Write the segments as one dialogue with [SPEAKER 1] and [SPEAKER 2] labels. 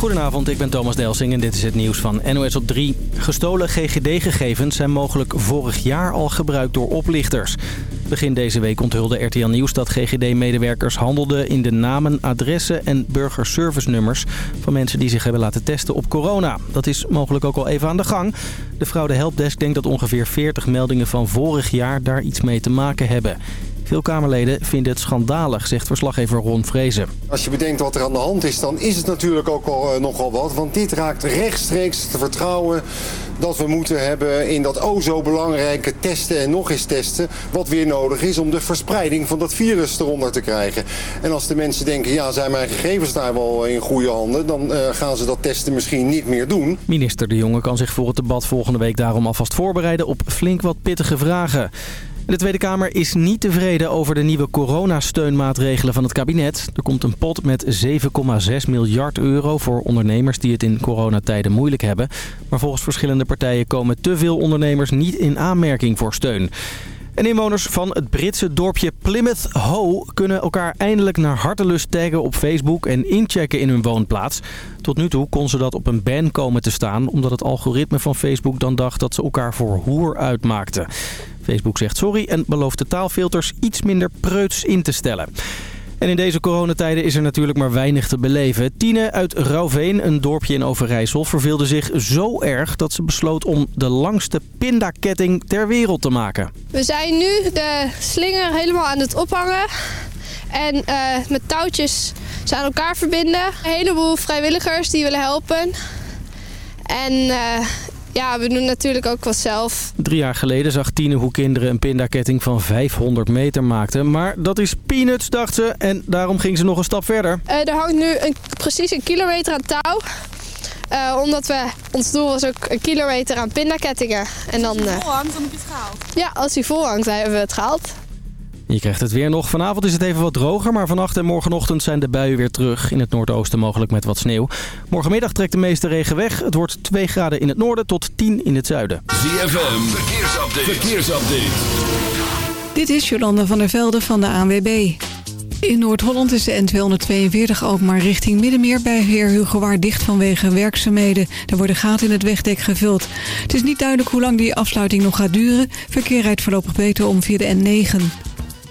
[SPEAKER 1] Goedenavond, ik ben Thomas Delsing en dit is het nieuws van NOS op 3. Gestolen GGD-gegevens zijn mogelijk vorig jaar al gebruikt door oplichters. Begin deze week onthulde RTL Nieuws dat GGD-medewerkers handelden in de namen, adressen en burgerservice-nummers van mensen die zich hebben laten testen op corona. Dat is mogelijk ook al even aan de gang. De fraude helpdesk denkt dat ongeveer 40 meldingen van vorig jaar daar iets mee te maken hebben. Veel Kamerleden vinden het schandalig, zegt verslaggever Ron Vrezen.
[SPEAKER 2] Als je bedenkt wat er aan de hand is, dan is het natuurlijk ook al, uh, nogal wat. Want dit raakt rechtstreeks te vertrouwen dat we moeten hebben in dat o zo belangrijke testen en nog eens testen. Wat weer nodig is om de verspreiding van dat virus eronder te krijgen. En als de mensen denken, ja zijn mijn gegevens daar wel in goede handen. Dan uh, gaan ze dat testen misschien niet meer doen.
[SPEAKER 1] Minister De Jonge kan zich voor het debat volgende week daarom alvast voorbereiden op flink wat pittige vragen. De Tweede Kamer is niet tevreden over de nieuwe coronasteunmaatregelen van het kabinet. Er komt een pot met 7,6 miljard euro voor ondernemers die het in coronatijden moeilijk hebben. Maar volgens verschillende partijen komen te veel ondernemers niet in aanmerking voor steun. En inwoners van het Britse dorpje Plymouth Hoe kunnen elkaar eindelijk naar hartelust taggen op Facebook en inchecken in hun woonplaats. Tot nu toe kon ze dat op een ban komen te staan omdat het algoritme van Facebook dan dacht dat ze elkaar voor hoer uitmaakten. Facebook zegt sorry en belooft de taalfilters iets minder preuts in te stellen. En in deze coronatijden is er natuurlijk maar weinig te beleven. Tine uit Rauwveen, een dorpje in Overijssel, verveelde zich zo erg dat ze besloot om de langste pindaketting ter wereld te maken.
[SPEAKER 3] We zijn nu de slinger helemaal aan het ophangen. En uh, met touwtjes ze aan elkaar verbinden. Een heleboel vrijwilligers die willen helpen. En uh, ja, we doen natuurlijk ook wat zelf.
[SPEAKER 1] Drie jaar geleden zag Tine hoe kinderen een pindaketting van 500 meter maakten. Maar dat is peanuts, dacht ze. En daarom ging ze nog een stap verder.
[SPEAKER 3] Uh, er hangt nu een, precies een kilometer aan touw. Uh, omdat we, ons doel was ook een kilometer aan pindakettingen. En dan,
[SPEAKER 4] als hij vol hangt, dan heb je het gehaald?
[SPEAKER 3] Ja, als hij vol hangt, dan hebben we het gehaald.
[SPEAKER 1] Je krijgt het weer nog. Vanavond is het even wat droger, maar vannacht en morgenochtend zijn de buien weer terug. In het noordoosten mogelijk met wat sneeuw. Morgenmiddag trekt de meeste regen weg. Het wordt 2 graden in het noorden tot 10 in het zuiden.
[SPEAKER 5] ZFM, verkeersupdate. verkeersupdate.
[SPEAKER 6] Dit is Jolanda van der Velde van de ANWB. In Noord-Holland is de N242 ook maar richting Middenmeer bij Heer Hugowaard dicht vanwege werkzaamheden. Er worden gaten in het wegdek gevuld. Het is niet duidelijk hoe lang die afsluiting nog gaat duren. Verkeer rijdt voorlopig beter om via de N9.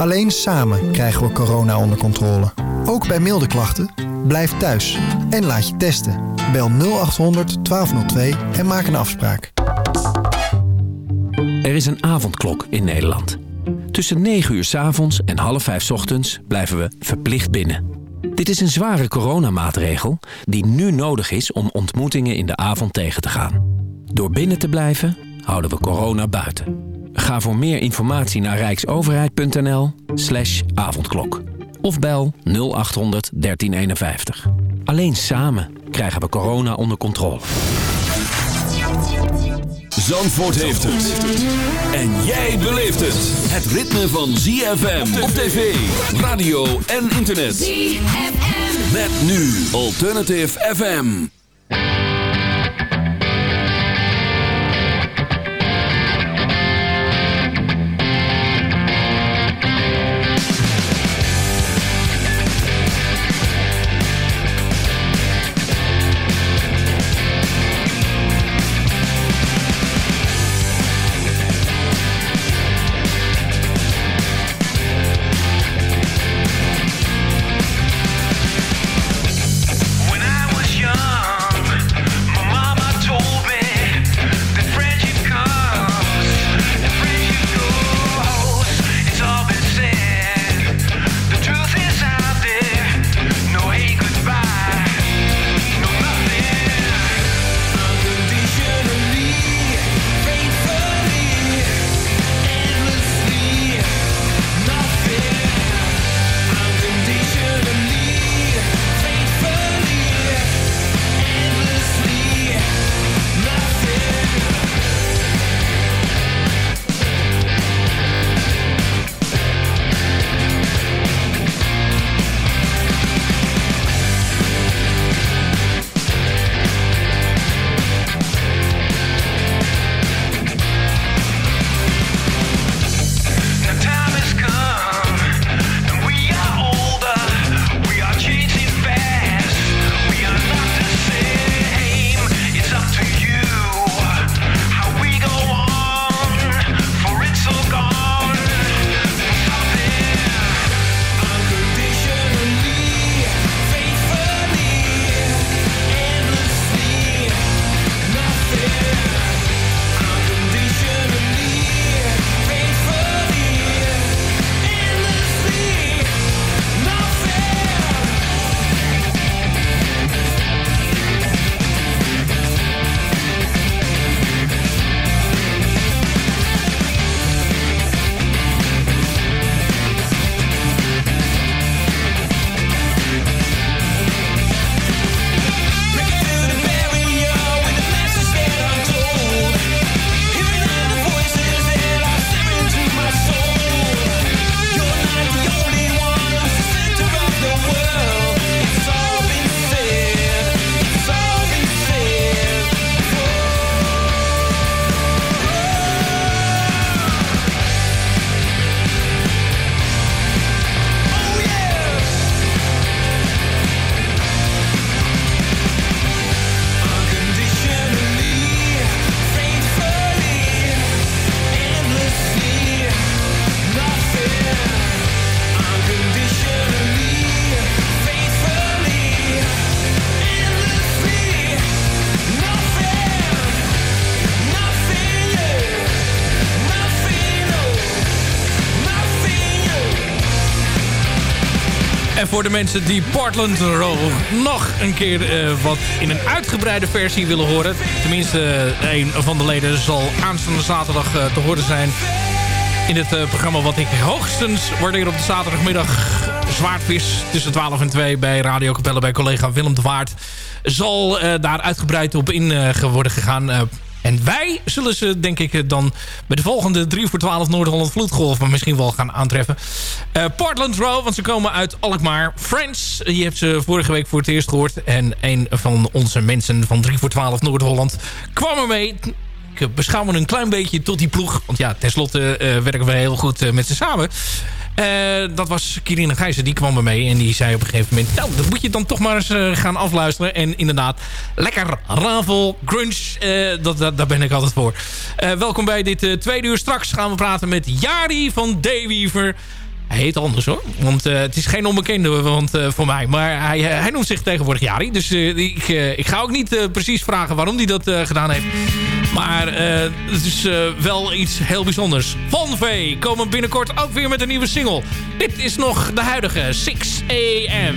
[SPEAKER 7] Alleen samen krijgen we corona onder controle. Ook bij milde klachten, blijf thuis en laat je testen. Bel 0800 1202 en maak een afspraak.
[SPEAKER 8] Er is een avondklok in Nederland. Tussen 9 uur s avonds en half 5 s ochtends blijven we verplicht binnen. Dit is een zware coronamaatregel die nu nodig is om ontmoetingen in de avond tegen te gaan. Door binnen te blijven houden we corona buiten. Ga voor meer informatie naar rijksoverheid.nl slash avondklok. Of bel 0800 1351. Alleen samen krijgen we corona onder controle.
[SPEAKER 5] Zandvoort heeft het. En jij beleeft het. Het ritme van ZFM op tv, radio en internet. ZFM. Met nu Alternative FM.
[SPEAKER 4] En voor de mensen die Portland Row nog een keer uh, wat in een uitgebreide versie willen horen. Tenminste, uh, een van de leden zal aanstaande zaterdag uh, te horen zijn. In het programma wat ik hoogstens waardeer op de zaterdagmiddag. Zwaardvis tussen 12 en 2 bij Radio Capelle bij collega Willem de Waard. Zal daar uitgebreid op in worden gegaan en wij zullen ze, denk ik, dan bij de volgende 3 voor 12 Noord-Holland Vloedgolf misschien wel gaan aantreffen. Uh, Portland Row, want ze komen uit Alkmaar. Friends, je hebt ze vorige week voor het eerst gehoord. En een van onze mensen van 3 voor 12 Noord-Holland kwam ermee. Ik beschouw me een klein beetje tot die ploeg. Want ja, tenslotte werken we heel goed met ze samen. Uh, dat was Kirine Gijzen, die kwam er mee. En die zei op een gegeven moment... Nou, dat moet je dan toch maar eens uh, gaan afluisteren. En inderdaad, lekker ravel, grunge. Uh, dat, dat, daar ben ik altijd voor. welkom bij dit tweede uur. Straks gaan we praten met Jari van Dayweaver. Hij heet anders hoor. Want het is geen onbekende want, voor mij. Maar hij, hij noemt zich tegenwoordig Jari. Dus ik, ik ga ook niet precies vragen waarom hij dat gedaan heeft. Maar het is wel iets heel bijzonders. Van V komen binnenkort ook weer met een nieuwe single. Dit is nog de huidige 6 AM.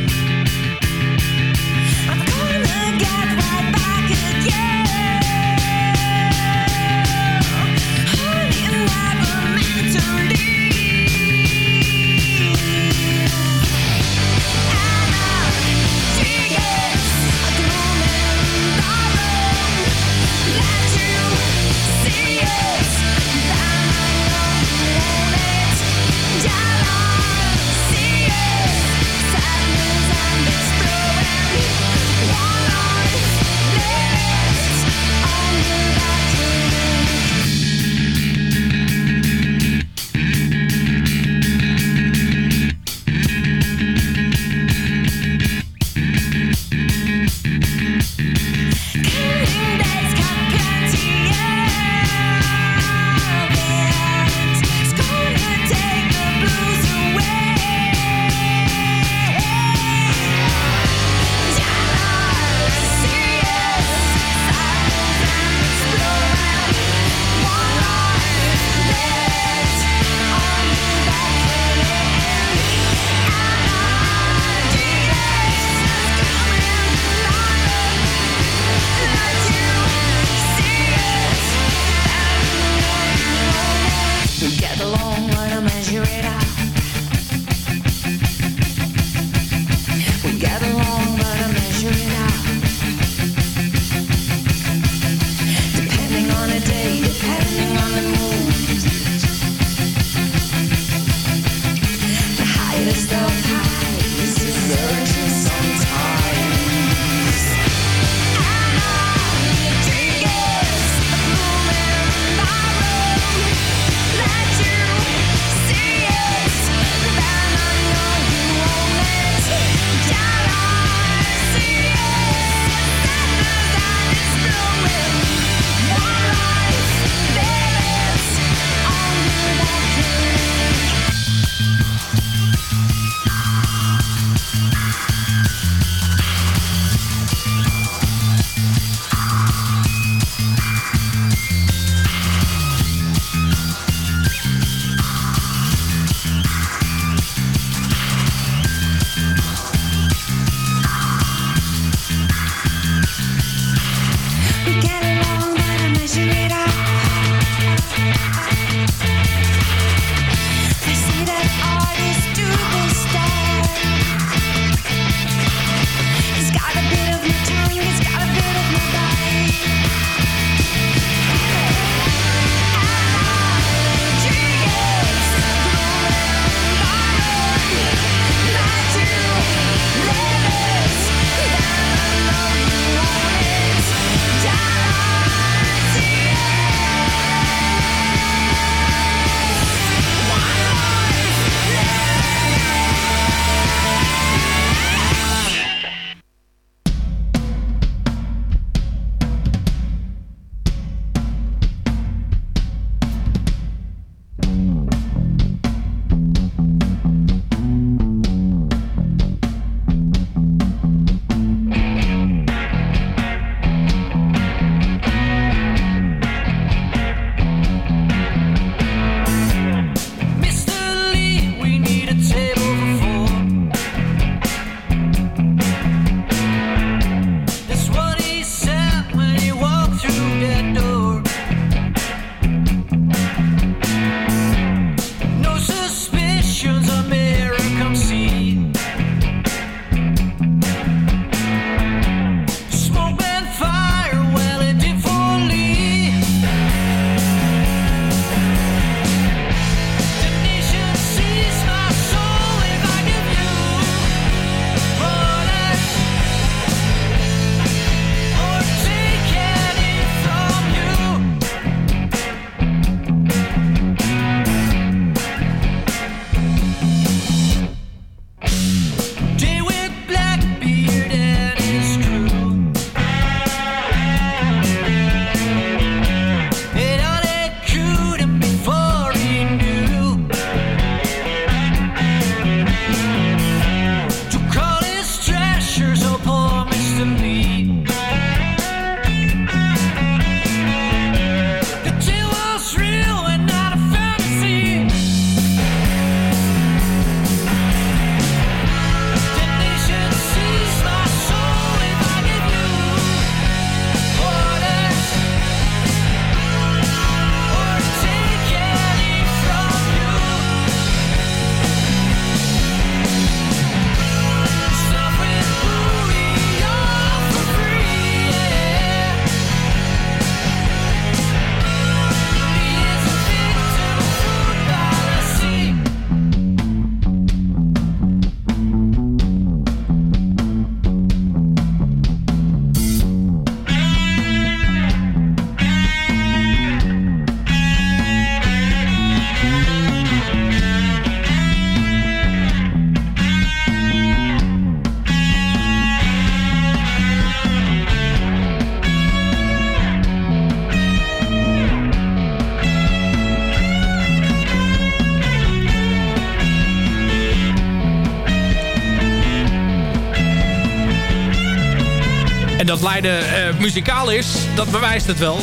[SPEAKER 9] Uh, muzikaal is, dat bewijst het wel.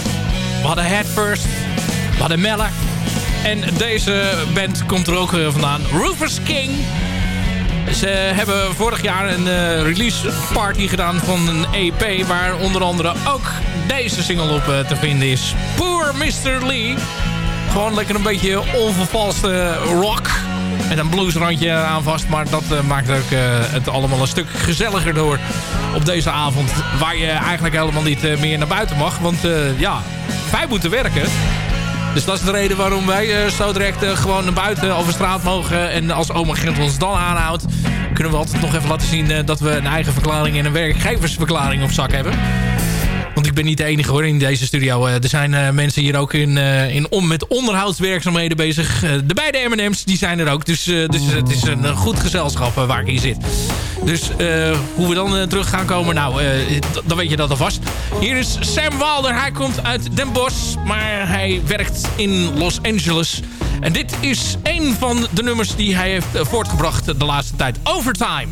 [SPEAKER 9] We hadden Head First, we hadden Meller. En deze band komt er ook vandaan. Rufus King. Ze hebben vorig jaar een uh, release party gedaan van een EP... waar onder andere ook deze single op te vinden is. Poor Mr. Lee. Gewoon lekker een beetje onvervalste rock met een bluesrandje aan vast. Maar dat uh, maakt ook uh, het allemaal een stuk gezelliger door op deze avond. Waar je eigenlijk helemaal niet uh, meer naar buiten mag. Want ja, wij moeten werken. Dus dat is de reden waarom wij zo direct gewoon naar buiten over straat mogen. En als oma Gent ons dan aanhoudt... kunnen we altijd nog even laten zien dat we een eigen verklaring en een werkgeversverklaring op zak hebben. Want ik ben niet de enige hoor in deze studio. Eh, er zijn uh, mensen hier ook in, uh, in om, met onderhoudswerkzaamheden bezig. de beide M&M's die zijn er ook. Dus, dus het is een goed gezelschap waar ik in zit. Dus hoe we dan terug gaan komen, nou, dan weet je dat alvast. Hier is Sam Wilder. Hij komt uit Den Bosch, maar hij werkt in Los Angeles. En dit is een van de nummers die hij heeft voortgebracht de laatste tijd. Overtime.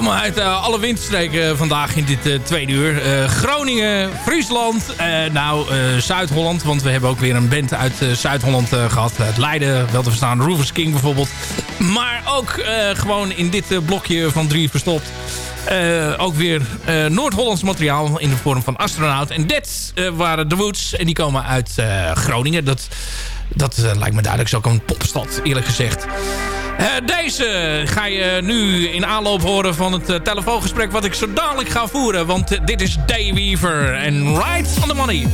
[SPEAKER 4] komen uit eh, alle windstreken vandaag in dit uh, tweede uur. Eh, Groningen, Friesland, nou Zuid-Holland. Want we hebben ook weer een band uit Zuid-Holland gehad. Uit Leiden, wel te verstaan, Rovers King bijvoorbeeld. Maar ook gewoon in dit blokje van drie verstopt. Ook weer Noord-Hollands materiaal in de vorm van astronaut. En dat waren de Woods. En die komen uit Groningen. Dat, dat lijkt me duidelijk. zo een popstad, eerlijk gezegd. Eh, deze ga je nu in aanloop horen van het eh, telefoongesprek... wat ik zo dadelijk ga voeren. Want dit is Day Weaver en Right on the Money.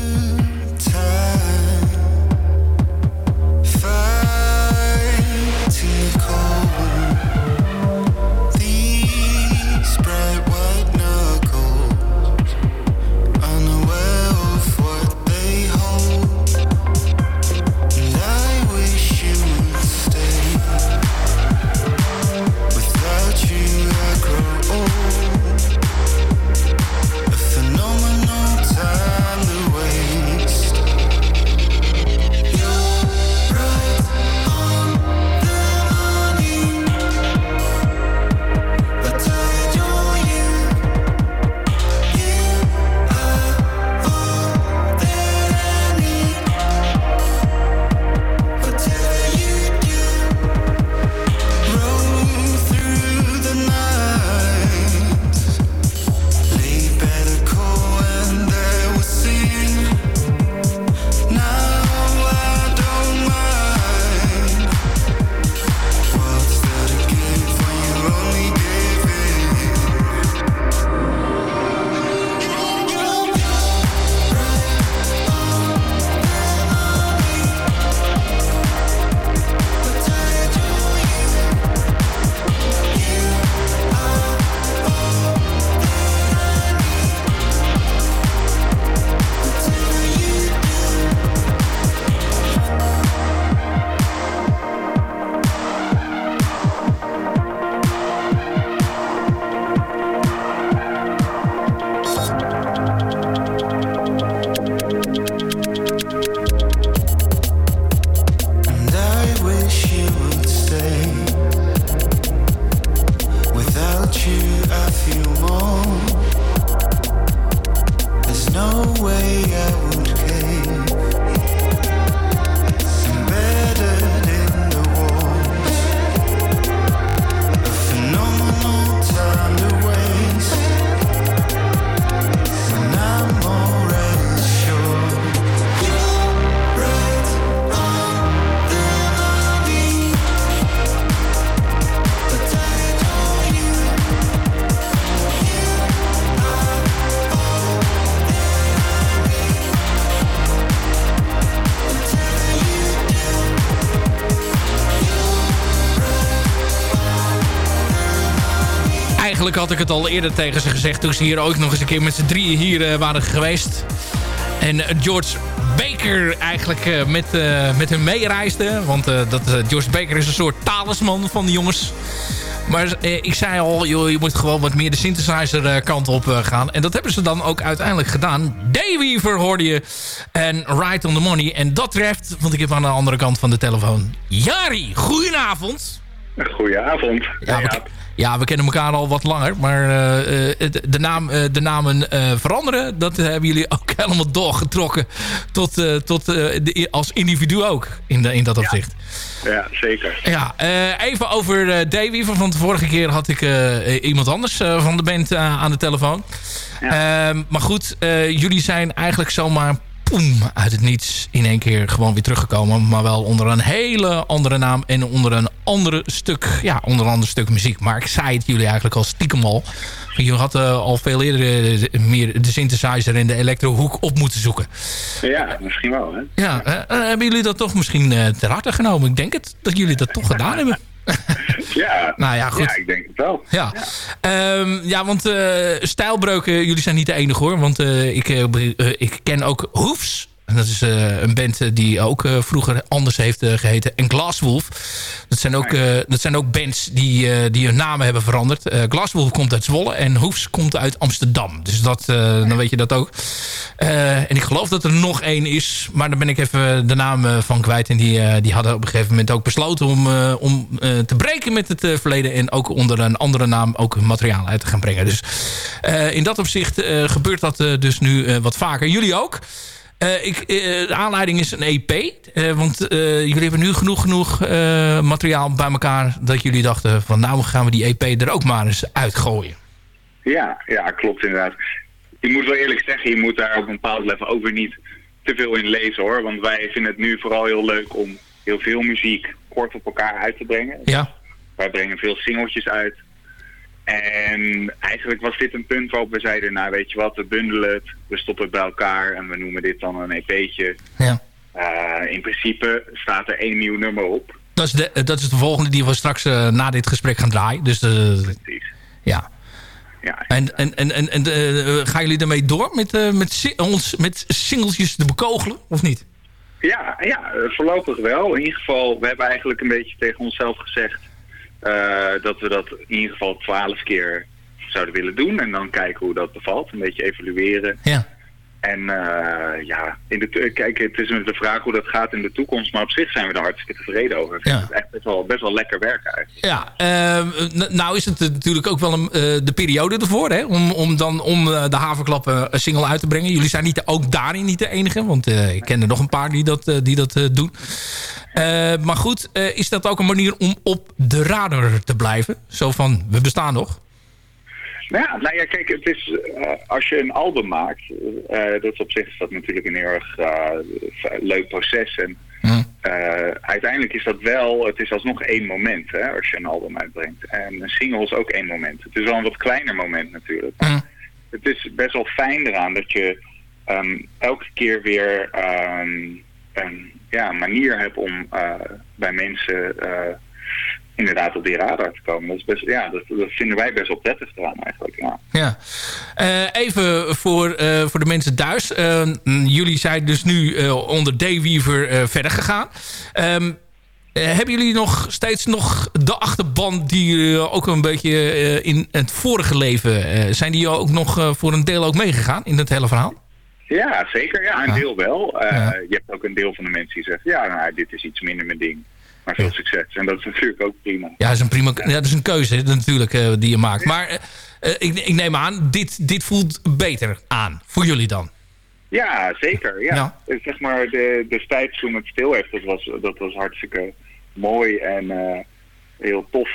[SPEAKER 4] Had ik het al eerder tegen ze gezegd... toen ze hier ook nog eens een keer met z'n drieën hier eh, waren geweest. En eh, George Baker eigenlijk eh, met, met hun meereisde. Want dat, George Baker is een soort talisman van de jongens. Maar ik zei al, joh, je moet gewoon wat meer de synthesizer kant op gaan. En dat hebben ze dan ook uiteindelijk gedaan. Dayweaver hoorde je. En Right on the Money. En dat treft, want ik heb aan de andere kant van de telefoon... Jari, goedenavond.
[SPEAKER 10] Goedenavond.
[SPEAKER 4] Ja, we, ja, we kennen elkaar al wat langer. Maar eh, eh, de, naam, eh, de namen veranderen, dat hebben jullie ook helemaal doorgetrokken. Tot, tot, de, als individu ook, in, de, in dat opzicht.
[SPEAKER 10] Ja, zeker.
[SPEAKER 4] Ja, even over Dayweaver. Want de vorige keer had ik iemand anders van de band aan de telefoon. Ehm, maar goed, jullie zijn eigenlijk zomaar poem, uit het niets in één keer gewoon weer teruggekomen. Maar wel onder een hele andere naam en onder een andere stuk, ja, onder een ander stuk muziek. Maar ik zei het jullie eigenlijk al stiekem al. Je had eh, al veel eerder eh, meer de synthesizer en de elektrohoek op moeten zoeken.
[SPEAKER 10] Ja, misschien wel, hè?
[SPEAKER 4] Ja, eh, hebben jullie dat toch misschien ter harte genomen? Ik denk het, dat jullie dat toch gedaan hebben.
[SPEAKER 10] Ja,
[SPEAKER 4] Nou ja, goed.
[SPEAKER 10] ja ik denk het wel.
[SPEAKER 4] Ja, ja. ja want eh, stijlbreuken, jullie zijn niet de enige hoor. Want eh, ik, eh, ik ken ook Hoefs. Dat is eh, een band eh, die ook eh, vroeger anders heeft eh, geheten. En Glasswolf. Dat zijn ook, dat zijn ook bands die, die hun namen hebben veranderd. Glasswolf komt uit Zwolle en Hoefs komt uit Amsterdam. Dus dat, dan weet je dat ook. En ik geloof dat er nog één is. Maar daar ben ik even de naam van kwijt. En die, die hadden op een gegeven moment ook besloten om, om te breken met het verleden. En ook onder een andere naam ook materiaal uit te gaan brengen. Dus in dat opzicht gebeurt dat dus nu wat vaker. Jullie ook. Eh, ik, eh, de aanleiding is een EP. eh, want jullie hebben nu genoeg, genoeg materiaal bij elkaar... dat jullie dachten van nou gaan we die EP er ook maar eens uitgooien.
[SPEAKER 10] Ja, ja, klopt inderdaad. Je moet wel eerlijk zeggen, je moet daar op een bepaald level ook weer niet te veel in lezen hoor. Want wij vinden het nu vooral heel leuk om heel veel muziek kort op elkaar uit te brengen.
[SPEAKER 4] Ja.
[SPEAKER 10] Wij brengen veel singeltjes uit. En eigenlijk was dit een punt waarop we zeiden, nou weet je wat, we bundelen het, we stoppen het bij elkaar en we noemen dit dan een EP'tje.
[SPEAKER 4] Ja.
[SPEAKER 10] Eh, in principe staat er één nieuw nummer op.
[SPEAKER 4] Dat is, de, dat is de volgende die we straks eh, na dit gesprek gaan draaien. Dus de, ja.
[SPEAKER 10] Ja.
[SPEAKER 4] En, en, en, en, en eh, gaan jullie daarmee door met, eh, met, ons met singeltjes te bekogelen, of niet?
[SPEAKER 10] Ja, ja, eh, voorlopig wel. In ieder geval, we hebben eigenlijk een beetje tegen onszelf gezegd eh, dat we dat in ieder geval twaalf keer zouden willen doen. En dan kijken hoe dat bevalt. Een beetje evalueren.
[SPEAKER 4] Ja.
[SPEAKER 10] En eh, ja, in de, kijk, het is de vraag hoe dat gaat in de toekomst. Maar op zich zijn we er hartstikke tevreden over.
[SPEAKER 4] Ja.
[SPEAKER 10] het echt best wel, best wel lekker werken eigenlijk.
[SPEAKER 4] Ja, n- nou is het natuurlijk ook wel een, eh, de periode ervoor, hè? Om, om dan om eh, de haverklappen een single uit te brengen. Jullie zijn niet de, ook daarin niet de enige, want ik ken er nog een paar die dat, die dat doen. Maar goed, is dat ook een manier om op de radar te blijven? Zo van, we bestaan nog.
[SPEAKER 10] Nou ja, nou ja, kijk, het is, eh, als je een album maakt, eh, dat is op zich is dat natuurlijk een heel erg eh, leuk proces. En uiteindelijk is dat wel, het is alsnog één moment hè, als je een album uitbrengt. En een single is ook één moment. Het is wel een wat kleiner moment natuurlijk. Het is best wel fijn eraan dat je ehm, elke keer weer ehm, een ja, manier hebt om bij mensen inderdaad op die radar te komen. Dat, is best, ja, dat, dat vinden wij best wel prettig eraan eigenlijk. Ja.
[SPEAKER 4] Ja. Eh, even voor, eh, voor de mensen thuis. Eh, mm, jullie zijn dus nu eh, onder Dayweaver verder gegaan. Ehm, eh, hebben jullie nog steeds nog de achterban die ook een beetje in het vorige leven... zijn die ook nog voor een deel ook meegegaan in het hele verhaal?
[SPEAKER 10] Ja, zeker. Ja, een deel wel.
[SPEAKER 4] Ja.
[SPEAKER 10] Je hebt ook een deel van de mensen die zeggen, ja, nou, dit is iets minder mijn ding. Maar veel succes. En dat is natuurlijk ook prima.
[SPEAKER 4] Ja, dat is een, prima, ja, dat is een keuze natuurlijk eh, die je maakt. Maar eh, eh, ik, ik neem aan, dit, dit voelt beter aan voor jullie dan.
[SPEAKER 10] Ja, zeker. Ja.
[SPEAKER 4] Ja.
[SPEAKER 10] Zeg maar, de, destijds toen het stil heeft, dat was, dat was hartstikke mooi en heel tof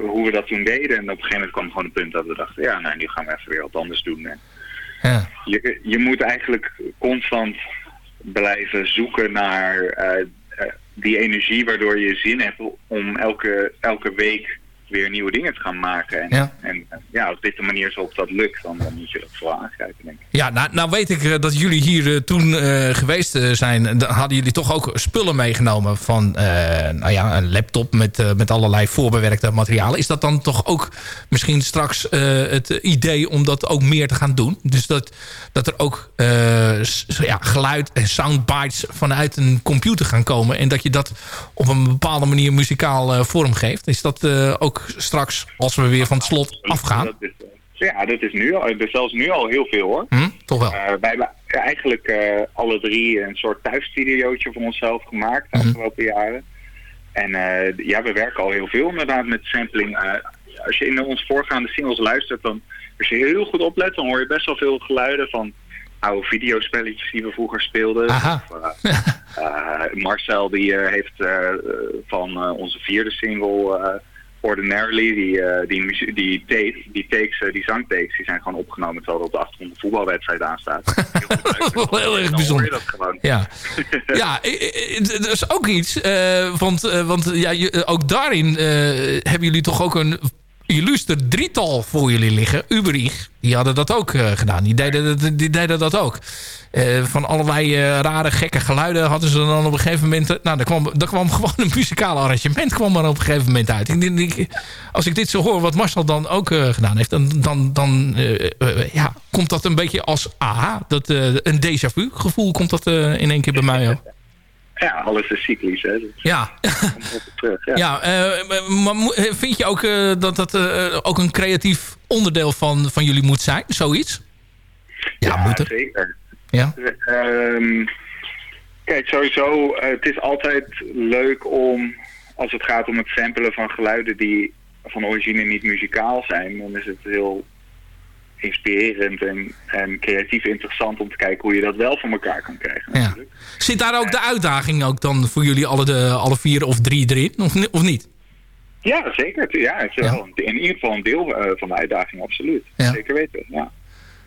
[SPEAKER 10] hoe we dat toen deden. En op een gegeven moment kwam gewoon een punt dat we dachten, ja, nou, nu gaan we even weer wat anders doen. En
[SPEAKER 4] Ja.
[SPEAKER 10] je, je moet eigenlijk constant blijven zoeken naar die energie waardoor je zin hebt om elke, elke week weer nieuwe dingen te gaan maken. En
[SPEAKER 4] Ja.
[SPEAKER 10] en, ja, als dit de manier is waarop dat lukt, dan, dan moet je dat vooral aangrijpen, denk ik.
[SPEAKER 4] Ja, nou, nou weet ik eh, dat jullie hier eh, toen eh, geweest zijn. Dan hadden jullie toch ook spullen meegenomen van nou ja, een laptop met, met allerlei voorbewerkte materialen. Is dat dan toch ook misschien straks het idee om dat ook meer te gaan doen? Dus dat, dat er ook ja, geluid en soundbites vanuit een computer gaan komen. En dat je dat op een bepaalde manier muzikaal vormgeeft. Is dat eh, ook straks, als we weer van het slot afgaan?
[SPEAKER 10] Eh, ja, dat is nu al, dus zelfs nu al heel veel hoor.
[SPEAKER 4] Hm? Toch wel?
[SPEAKER 10] Eh, wij hebben eigenlijk eh, alle drie een soort thuisstudiootje voor onszelf gemaakt de afgelopen jaren. En ja, we werken al heel veel inderdaad met sampling. Als je in onze voorgaande singles luistert, dan als je heel goed oplet, dan hoor je best wel veel geluiden van oude videospelletjes die we vroeger speelden. Of, Marcel die heeft van onze vierde single Ordinarily, die, eh, die, die, die takes, eh, die zangtakes, die zijn gewoon opgenomen terwijl er op de achtergrond een voetbalwedstrijd aanstaat.
[SPEAKER 4] Heel erg
[SPEAKER 10] hoor je
[SPEAKER 4] bijzonder.
[SPEAKER 10] dat gewoon.
[SPEAKER 4] Ja, ja dat is ook iets. eh, want want ja, je- ook daarin hebben jullie toch ook een illuster drietal voor jullie liggen. Uberich, die hadden dat ook eh, gedaan. Die deden, die deden dat ook. Eh, van allerlei eh, rare, gekke geluiden hadden ze dan op een gegeven moment... nou, daar kwam, kwam gewoon een muzikaal arrangement kwam er op een gegeven moment uit. Ik als ik dit zo hoor, wat Marcel dan ook gedaan heeft... dan, dan, dan ja, komt dat een beetje als aha. Dat, een déjà vu gevoel komt dat in één keer bij mij ook.
[SPEAKER 10] Ja, alles is cyclisch, hè. Dus
[SPEAKER 4] Ja,
[SPEAKER 10] terug. Ja.
[SPEAKER 4] ja eh, maar mo- vind je ook eh, dat dat eh, ook een creatief onderdeel van, van jullie moet zijn? Zoiets? Ja, moet er.
[SPEAKER 10] zeker.
[SPEAKER 4] Ja.
[SPEAKER 10] Ehm, kijk, sowieso, eh, het is altijd leuk om, als het gaat om het samplen van geluiden die van origine niet muzikaal zijn, dan is het heel inspirerend en, en creatief interessant om te kijken hoe je dat wel voor elkaar kan krijgen.
[SPEAKER 4] Ja. Zit daar ook de uitdaging ook dan voor jullie alle, de, alle vier of drie erin? Of, of niet?
[SPEAKER 10] Ja, zeker. Ja, het is wel een- in ieder geval een deel eh, van de uitdaging, absoluut.
[SPEAKER 4] Ja.
[SPEAKER 10] Zeker weten, ja.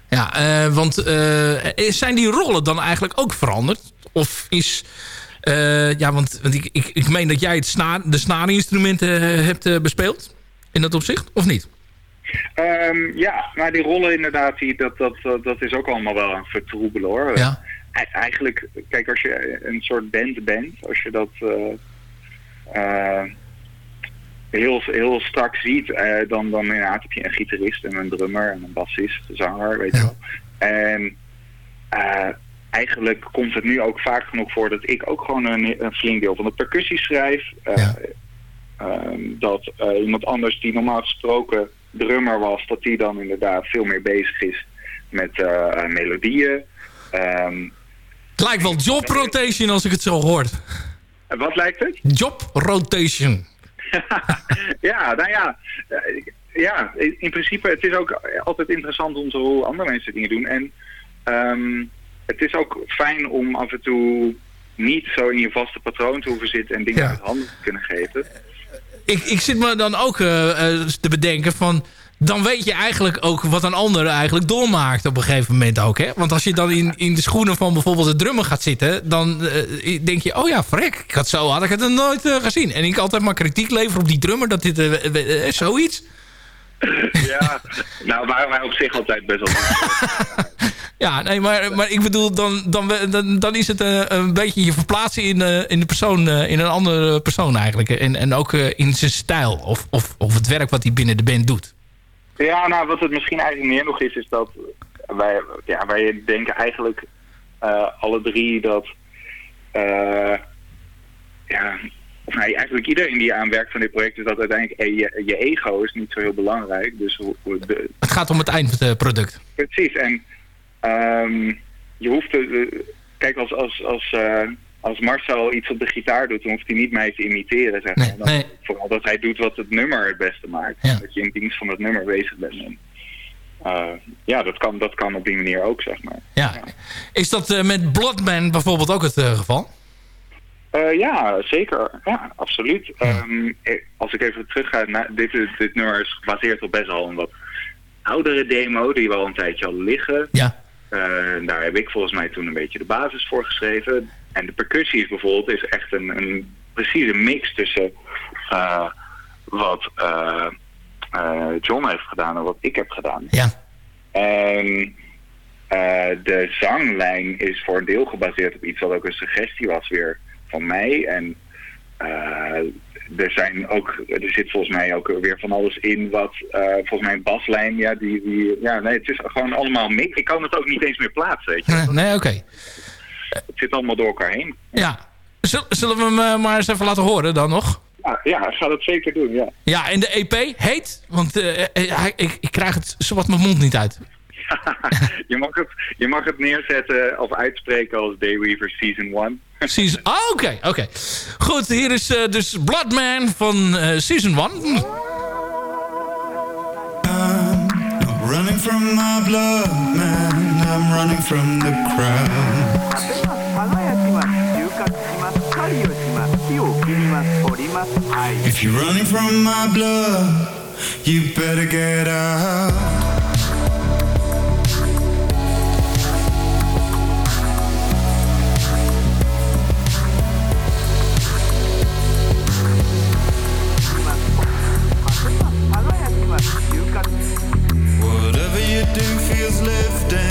[SPEAKER 4] Ja, eh, want eh, zijn die rollen dan eigenlijk ook veranderd? Of is... ja, want, want ik, ik, ik meen dat jij het sna de snaarinstrumenten eh, hebt bespeeld. In dat opzicht, of niet?
[SPEAKER 10] Ehm, ja, maar die rollen inderdaad, die, dat, dat, dat, is ook allemaal wel aan het vertroebelen hoor.
[SPEAKER 4] Ja.
[SPEAKER 10] Eigenlijk, kijk, als je een soort band bent, als je dat eh, eh, heel, heel strak ziet, eh, dan, dan inderdaad heb je een gitarist en een drummer en een bassist, een zanger, weet je wel. En eigenlijk komt het nu ook vaak genoeg voor dat ik ook gewoon een, een flink deel van de percussie schrijf. Eh, ehm, dat iemand anders die normaal gesproken drummer was, dat die dan inderdaad veel meer bezig is met eh, melodieën. Ehm,
[SPEAKER 4] Het lijkt wel job rotation als ik het zo hoor.
[SPEAKER 10] wat lijkt het?
[SPEAKER 4] Job rotation.
[SPEAKER 10] ja, nou ja, eh, ja, in in principe, het is ook altijd interessant om te horen hoe andere mensen dingen doen. En ehm, het is ook fijn om af en toe niet zo in je vaste patroon te hoeven zitten en dingen
[SPEAKER 4] Ja.
[SPEAKER 10] uit handen te kunnen geven.
[SPEAKER 4] Ik, ik zit me dan ook eh, eh, te bedenken van... Dan weet je eigenlijk ook wat een ander eigenlijk doormaakt op een gegeven moment ook. Hè? Want als je dan in, in de schoenen van bijvoorbeeld de drummer gaat zitten... dan eh, denk je, oh ja, vrek, ik had zo had ik het nog nooit gezien. En ik altijd maar kritiek leveren op die drummer, dat dit zoiets.
[SPEAKER 10] Ja, nou waren wij op zich altijd best wel...
[SPEAKER 4] Ja, nee, maar, maar ik bedoel, dan, dan, dan, dan is het eh, een beetje je verplaatsen in, eh, in de persoon, eh, in een andere persoon eigenlijk. En, en ook in zijn stijl of, of, of het werk wat hij binnen de band doet.
[SPEAKER 10] Ja, nou wat het misschien eigenlijk meer nog is, is dat wij, ja, wij denken eigenlijk alle drie dat, ja, of nee, eigenlijk iedereen die aan werkt van dit project is dat uiteindelijk je, je ego is niet zo heel belangrijk. Dus de,
[SPEAKER 4] Het gaat om het eindproduct.
[SPEAKER 10] Precies, en ehm, je hoeft... te- kijk, als, als, als, eh, als Marcel iets op de gitaar doet, dan hoeft hij niet mij te imiteren. Zeg maar. Dan- Vooral dat hij doet wat het nummer het beste maakt. Dat je in dienst van het nummer bezig bent. En, eh, ja, dat kan, dat kan op die manier ook, zeg maar.
[SPEAKER 4] Ja. Is dat eh, met Bloodman bijvoorbeeld ook het geval?
[SPEAKER 10] Ja, zeker. Ja, absoluut. Ehm, eh, als ik even terug ga, dit, dit nummer is gebaseerd op best wel een wat oudere demo die wel een tijdje al liggen.
[SPEAKER 4] Ja.
[SPEAKER 10] Eh, daar heb ik volgens mij toen een beetje de basis voor geschreven. En de percussies bijvoorbeeld is echt een, een precieze mix tussen eh, wat eh, John heeft gedaan en wat ik heb gedaan.
[SPEAKER 4] Ja.
[SPEAKER 10] En de zanglijn is voor een deel gebaseerd op iets wat ook een suggestie was weer van mij. En er zijn ook, er zit volgens mij ook weer van alles in wat, eh, volgens mij een baslijn, ja, die, die, ja, nee, het is gewoon allemaal mix. Ik kan het ook niet eens meer plaatsen, weet je.
[SPEAKER 4] Nee, nee oké.
[SPEAKER 10] Het zit allemaal door elkaar heen.
[SPEAKER 4] Ja. Zul- Zullen we hem eh, maar eens even laten horen dan nog?
[SPEAKER 10] Ja, ja, ik ga dat zeker doen, ja.
[SPEAKER 4] Ja, en de EP heet? Want eh, ik, ik krijg het zowat mijn mond niet uit.
[SPEAKER 10] je, mag het, je mag het neerzetten of uitspreken als Dayweaver Season 1.
[SPEAKER 4] Season, ah, oké, oké. Goed, hier is eh, dus Bloodman van eh, Season 1.
[SPEAKER 11] Running from my blood, man. I'm running from the crowd. If you're running from my blood, you better get out. You do feels in.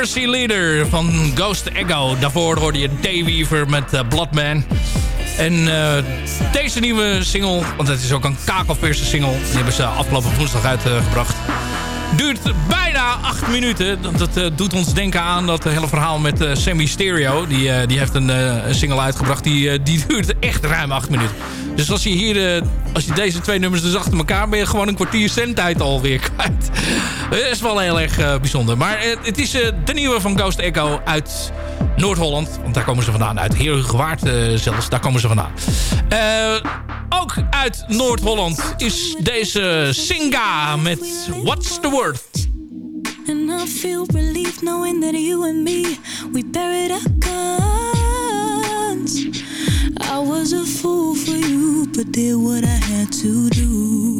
[SPEAKER 12] Conspiracy Leader
[SPEAKER 4] van Ghost Echo. Daarvoor hoorde je Dayweaver met uh, Bloodman. En uh, deze nieuwe single, want het is ook een kakelverse single... die hebben ze afgelopen woensdag uitgebracht. Duurt bijna acht minuten. Dat, dat uh, doet ons denken aan dat hele verhaal met Sammy Stereo. Die, die heeft een, single uitgebracht. Die, die duurt echt ruim acht minuten. Dus als je hier, als je deze twee nummers dus achter elkaar... ben je gewoon een kwartier zendtijd alweer kwijt. Dat is wel heel erg bijzonder. Maar het is de nieuwe van Ghost Echo uit Noord-Holland. Want daar komen ze vandaan. Uit Heerhugowaard zelfs. Daar komen ze vandaan. Ook uit Noord-Holland is deze Singa met What's the Word.
[SPEAKER 13] And I feel relief knowing that you and me We buried our guns I was a fool for you But did what I had to do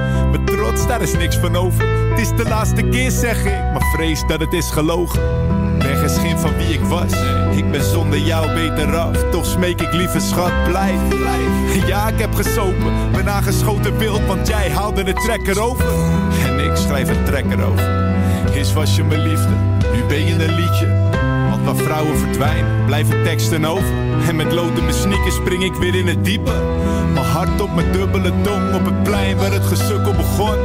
[SPEAKER 14] Mijn trots, daar is niks van over. Het is de laatste keer, zeg ik, maar vrees dat het is gelogen. Ben geen schim van wie ik was. Ik ben zonder jou beter af. Toch smeek ik lieve schat, blijf. Ja, ik heb gesopen. Ben aangeschoten wild, want jij haalde de trekker over. En ik schrijf een trekker over. Eerst was je mijn liefde, nu ben je een liedje. Want waar vrouwen verdwijnen, blijven teksten over. En met lood mijn spring ik weer in het diepe. Hart op mijn dubbele tong op het plein waar het gesukkel begon.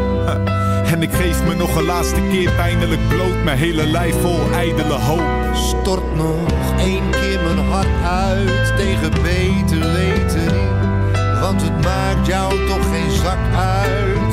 [SPEAKER 14] En ik geef me nog een laatste keer pijnlijk bloot. Mijn hele lijf vol ijdele hoop.
[SPEAKER 15] Stort nog één keer mijn hart uit tegen beter weten. Want het maakt jou toch geen zak uit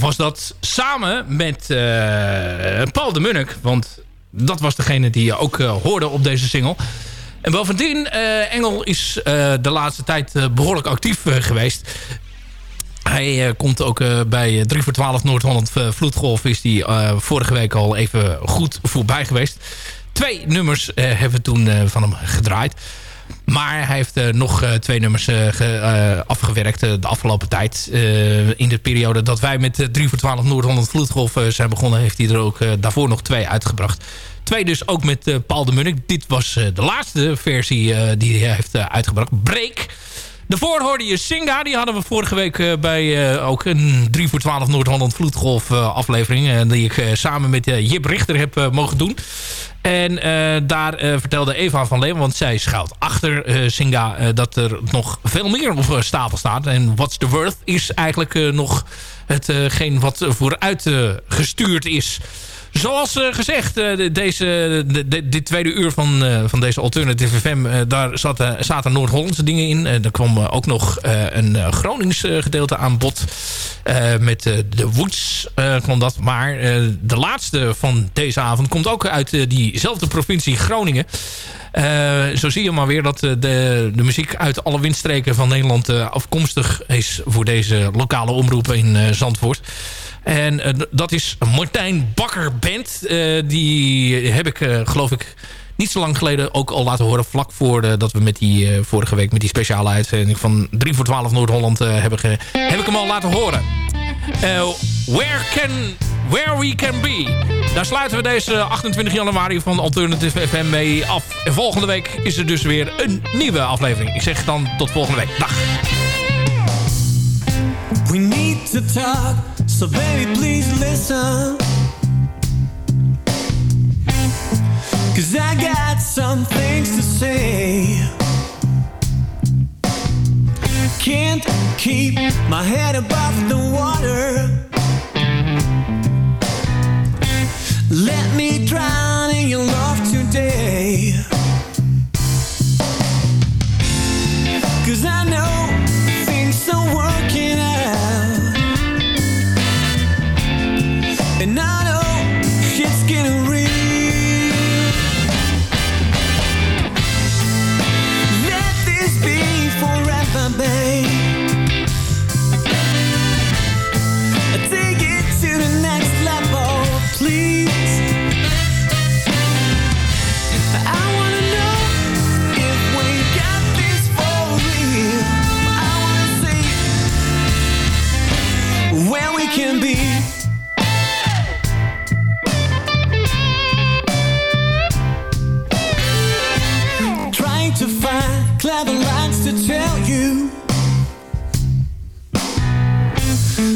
[SPEAKER 4] was dat samen met eh, Paul de Munnik. Want dat was degene die je ook eh, hoorde op deze single. En bovendien, eh, Engel is de laatste tijd eh, behoorlijk actief geweest. Hij komt ook bij 3 voor 12 Noord-Holland eh, Vloedgolf. Is die vorige week al even goed voorbij geweest. Twee nummers hebben we toen van hem gedraaid. Maar hij heeft eh, nog eh, twee nummers eh, ge- afgewerkt de afgelopen tijd. In de periode dat wij met eh, 3 voor 12 Noord-Holland Vloedgolf zijn begonnen... heeft hij er ook daarvoor nog twee uitgebracht. Twee dus ook met Paul de Munnik. Dit was de laatste versie die hij heeft uitgebracht. Break. Daarvoor hoorde je Singa. Die hadden we vorige week bij ook een 3 voor 12 Noord-Holland Vloedgolf aflevering. die ik samen met Jip Richter heb mogen doen. En eh, daar eh, vertelde Eva van Leeuwen, want zij schuilt achter eh, Singa... dat er nog veel meer op stapel staat. En What's the Worth is eigenlijk nog hetgeen wat vooruit gestuurd is... Zoals eh, gezegd, eh, de- deze, de, dit tweede uur van, eh, van deze Alternative FM... daar zaten, zaten Noord-Hollandse dingen in. Er kwam ook nog een Gronings gedeelte aan bod. Met de Woods kwam dat. Maar de laatste van deze avond komt ook uit diezelfde provincie Groningen. Zo zie je maar weer dat de, de muziek uit alle windstreken van Nederland afkomstig is... voor deze lokale omroep in Zandvoort. En eh, dat is Martijn Bakker Band. Eh, die heb ik, eh, geloof ik, niet zo lang geleden ook al laten horen. Vlak voordat dat we met die, vorige week met die speciale uitzending van 3 voor 12 Noord-Holland hebben heb ik hem al laten horen. Where, can, where We Can Be. Daar sluiten we deze 28 januari van Alternative FM mee af. En volgende week is er dus weer een nieuwe aflevering. Ik zeg dan tot volgende week. Dag.
[SPEAKER 12] To talk, so baby, please listen. Cause I got some things to say. Can't keep my head above the water. Let me drown in your love today. Cause I know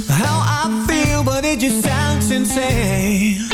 [SPEAKER 12] how I feel, but it just sounds insane.